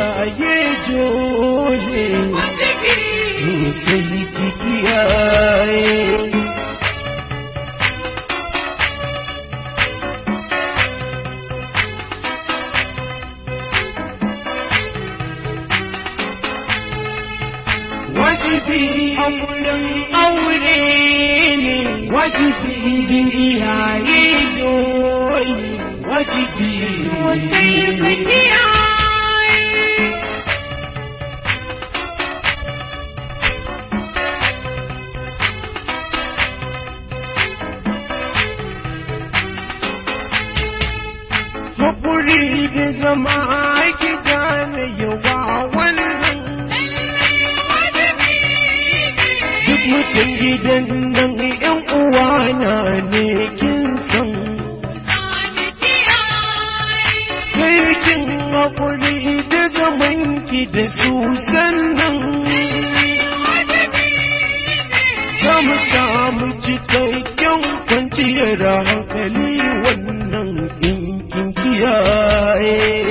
किया ये जो है? मुझसे ही किया Wajibi auren aure ne, wajibi iyaye dole, wajibi sosai kake da zama gida na yawa wannan duk mutum gidan nan yan uwa na ne kin san. Sai kin haƙuri da zamanki da su sannan. Za mu samu cikakken kwanciyar hankali wannan in kin. Biyayyar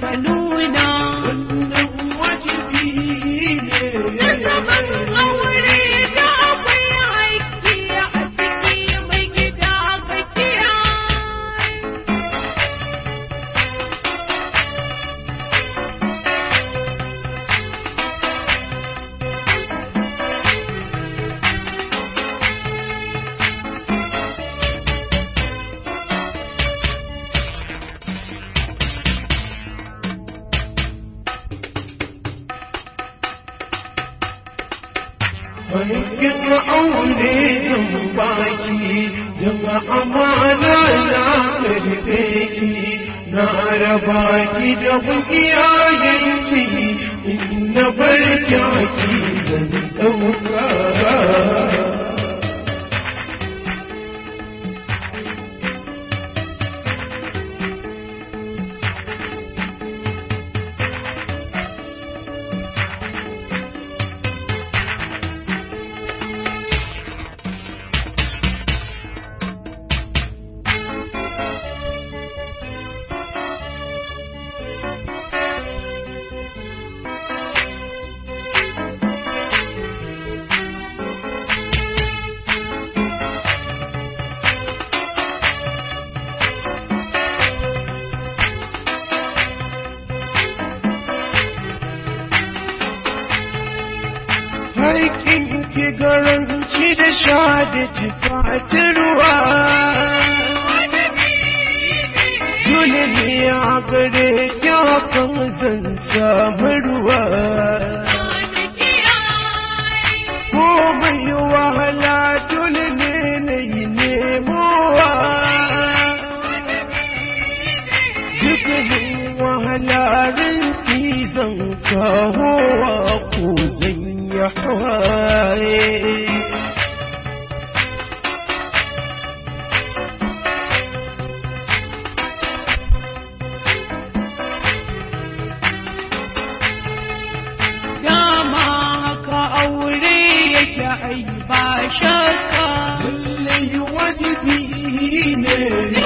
min باقی جب ہمارا کر دیکھی نارا جب کیا ان بڑھ کیا iyayenki in na bar ki garanci da sha da jifatarwa. Dole ne a gare kyakan zan samu ruwa. Komai wahala dole ne ko يا حوالي يا معك أوليك أي باشك واللي يوجد دينك